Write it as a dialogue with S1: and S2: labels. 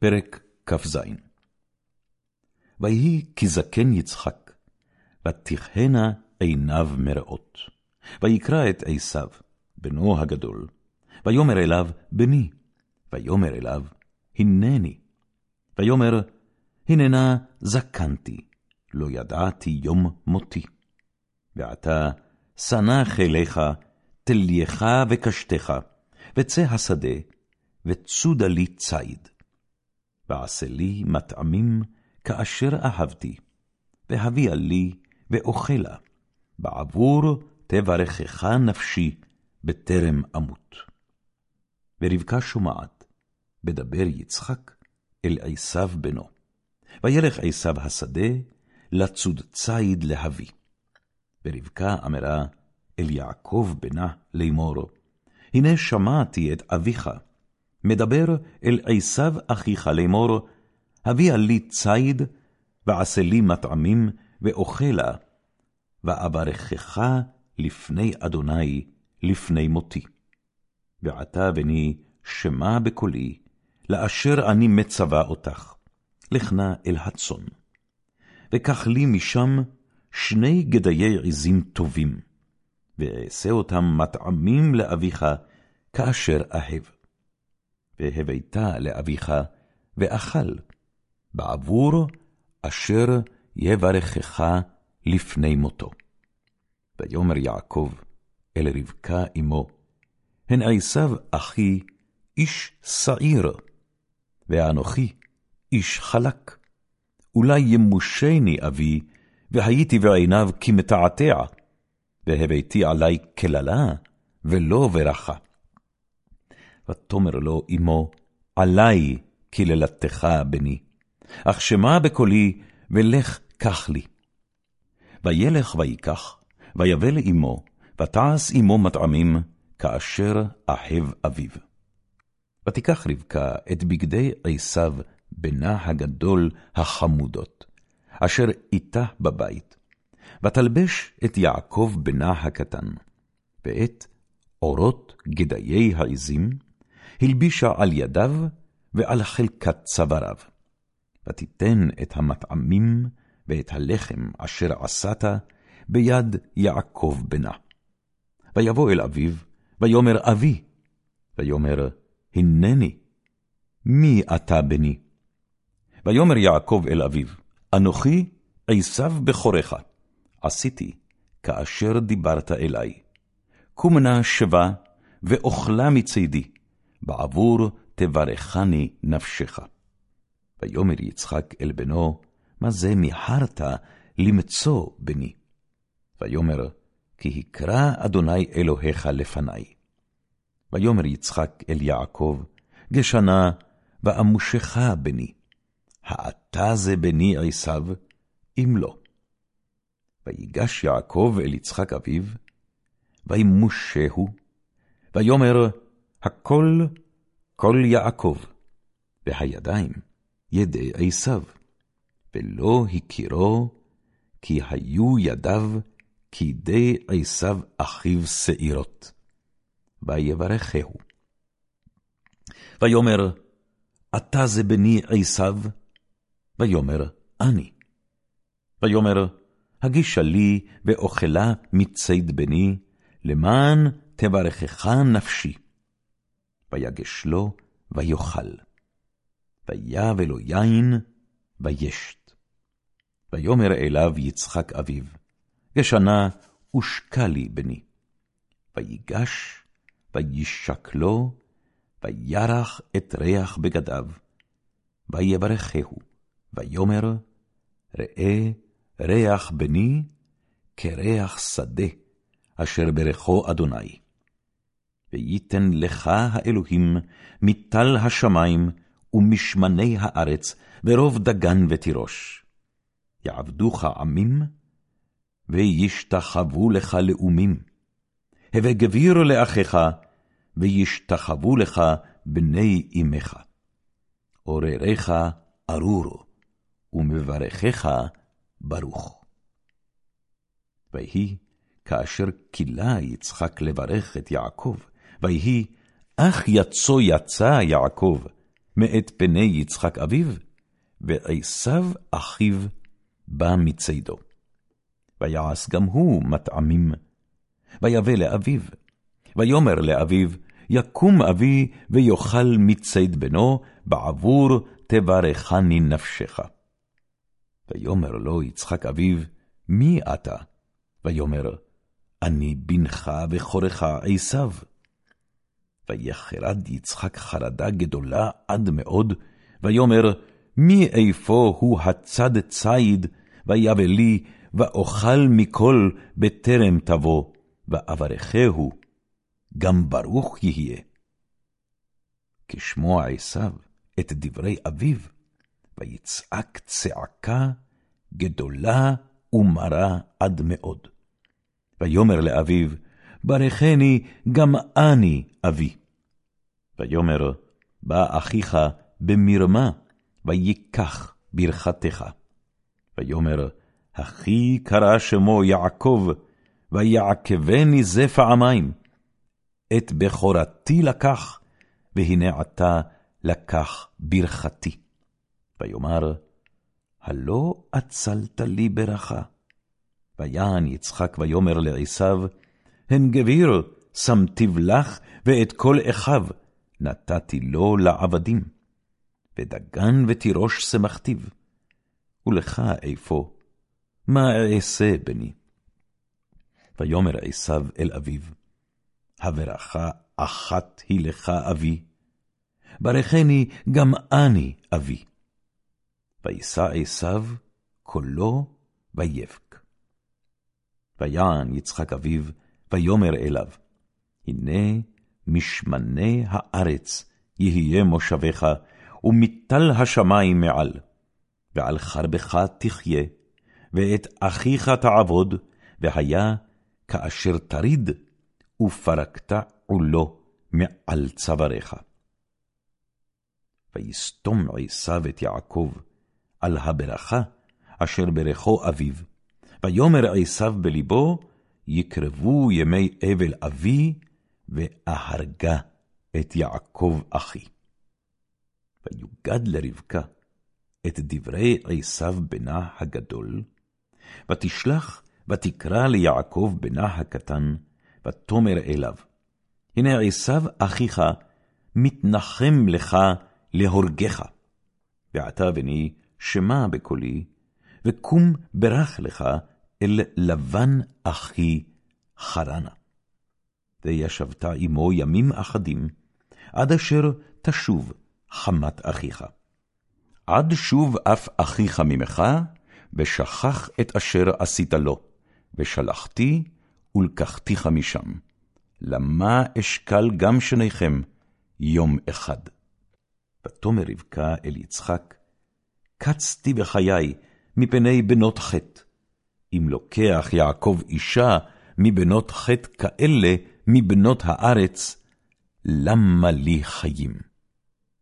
S1: פרק כ"ז ויהי כי זקן יצחק, ותכהנה עיניו מרעות. ויקרא את עשיו, בנו הגדול, ויאמר אליו, בני, ויאמר אליו, הנני. ויאמר, הננה זקנתי, לא ידעתי יום מותי. ועתה שנח אליך, תלייך וקשתך, וצא השדה, וצודה לי ציד. ועשה לי מטעמים כאשר אהבתי, והביאה לי ואוכלה, בעבור תברכך נפשי בטרם אמות. ורבקה שומעת, בדבר יצחק אל עשיו בנו. וילך עשיו השדה, לצוד ציד להביא. ורבקה אמרה אל יעקב בנה לאמור, הנה שמעתי את אביך, מדבר אל עשיו אחיך לאמור, הביאה לי ציד, ועשה לי מטעמים, ואוכלה, ואברכך לפני אדוני, לפני מותי. ועתה בני שמע בקולי, לאשר אני מצווה אותך, לך נא אל הצאן. וקח לי משם שני גדיי עזים טובים, ואעשה אותם מטעמים לאביך, כאשר אהב. והבאת לאביך, ואכל, בעבור אשר יברכך לפני מותו. ויאמר יעקב אל רבקה אמו, הן עשיו אחי איש שעיר, ואנוכי איש חלק. אולי ימושני אבי, והייתי בעיניו כמתעתע, והבאתי עלי קללה, ולא ברכה. ותאמר לו אמו, עלי קללתך בני, אך שמע בקולי, ולך קח לי. וילך ויקח, ויבא לאמו, ותעש אמו מטעמים, כאשר אהב אביו. ותיקח רבקה את בגדי עשיו, בנה הגדול החמודות, אשר איתה בבית, ותלבש את יעקב בנה הקטן, ואת אורות גדיי העזים, הלבישה על ידיו ועל חלקת צוואריו. ותיתן את המטעמים ואת הלחם אשר עשת ביד יעקב בנה. ויבוא אל אביו, ויאמר אבי, ויאמר הנני, מי אתה בני? ויאמר יעקב אל אביו, אנוכי עשיו בכורך, עשיתי כאשר דיברת אלי. קום נא שבה, ואוכלה מצידי, בעבור תברכני נפשך. ויאמר יצחק אל בנו, מה זה מיהרת למצוא בני? ויאמר, כי הקרא אדוני אלוהיך לפני. ויאמר יצחק אל יעקב, גשנה ואמושך בני. האתה זה בני עשיו, אם לא. ויגש יעקב אל יצחק אביו, וימושהו, ויאמר, הכל כל יעקב, והידיים ידי עשיו, ולא הכירו, כי היו ידיו כידי עשיו אחיו שעירות. ויברכהו. ויאמר, אתה זה בני עשיו? ויאמר, אני. ויאמר, הגישה לי ואוכלה מציד בני, למען תברכך נפשי. ויגש לו, ויאכל. ויבא לו יין, וישת. ויאמר אליו יצחק אביו, גשנה ושקע לי בני. ויגש, וישק לו, וירח את ריח בגדיו, ויברכהו, ויאמר, ראה ריח בני כריח שדה, אשר ברכו אדוני. וייתן לך האלוהים מטל השמים ומשמני הארץ, ורוב דגן ותירוש. יעבדוך עמים, וישתחוו לך לאומים. הווה גביר לאחיך, וישתחוו לך בני אמך. עורריך ארור, ומברכך ברוך. ויהי כאשר כילה יצחק לברך את יעקב, ויהי אך יצו יצא יעקב, מאת פני יצחק אביו, ועשיו אחיו בא מצידו. ויעש גם הוא מטעמים, ויבא לאביו, ויאמר לאביו, יקום אבי ויאכל מציד בנו, בעבור תברכני נפשך. ויאמר לו יצחק אביו, מי אתה? ויאמר, אני בנך וכורך עשיו. ויחרד יצחק חרדה גדולה עד מאוד, ויאמר, מי איפה הוא הצד ציד, ויבא לי, ואוכל מכל בטרם תבוא, ואברכהו, גם ברוך יהיה. כשמוע עשיו את דברי אביו, ויצעק צעקה גדולה ומרה עד מאוד. ויאמר לאביו, ברכני גם אני אבי. ויאמר, בא אחיך במרמה, ויקח ברכתך. ויאמר, אחי קרא שמו יעקב, ויעקבני זה פעמיים. את בכורתי לקח, והנה עתה לקח ברכתי. ויאמר, הלא אצלת לי ברכה. ויען יצחק ויאמר לעשיו, הן גביר, שמתיו לך, ואת כל אחיו נתתי לו לעבדים. ודגן ותירוש שמחתיו. ולך איפה? מה אעשה בני? ויאמר עשיו אל אביו, הברכה אחת היא לך אבי, ברכני גם אני אבי. וישא עשיו קולו ויבק. ויען יצחק אביו, ויאמר אליו, הנה משמני הארץ יהיה מושבך, ומטל השמים מעל. ועל חרבך תחיה, ואת אחיך תעבוד, והיה כאשר תריד, ופרקת עולו מעל צוואריך. ויסתום עשיו את יעקב על הברכה אשר ברכו אביו, ויאמר עשיו בלבו, יקרבו ימי אבל אבי, ואהרגה את יעקב אחי. ויוגד לרבקה את דברי עשיו בנה הגדול, ותשלח ותקרא ליעקב בנה הקטן, ותאמר אליו, הנה עשיו אחיך מתנחם לך להורגך. ועתה בני שמע בקולי, וקום ברך לך אל לבן אחי חרנה. וישבת עמו ימים אחדים, עד אשר תשוב חמת אחיך. עד שוב אף אחיך ממך, ושכח את אשר עשית לו, ושלחתי ולקחתיך משם. למה אשקל גם שניכם יום אחד? ותאמר רבקה אל יצחק, קצתי בחיי מפני בנות חטא. אם לוקח יעקב אישה מבנות חטא כאלה, מבנות הארץ, למה לי חיים?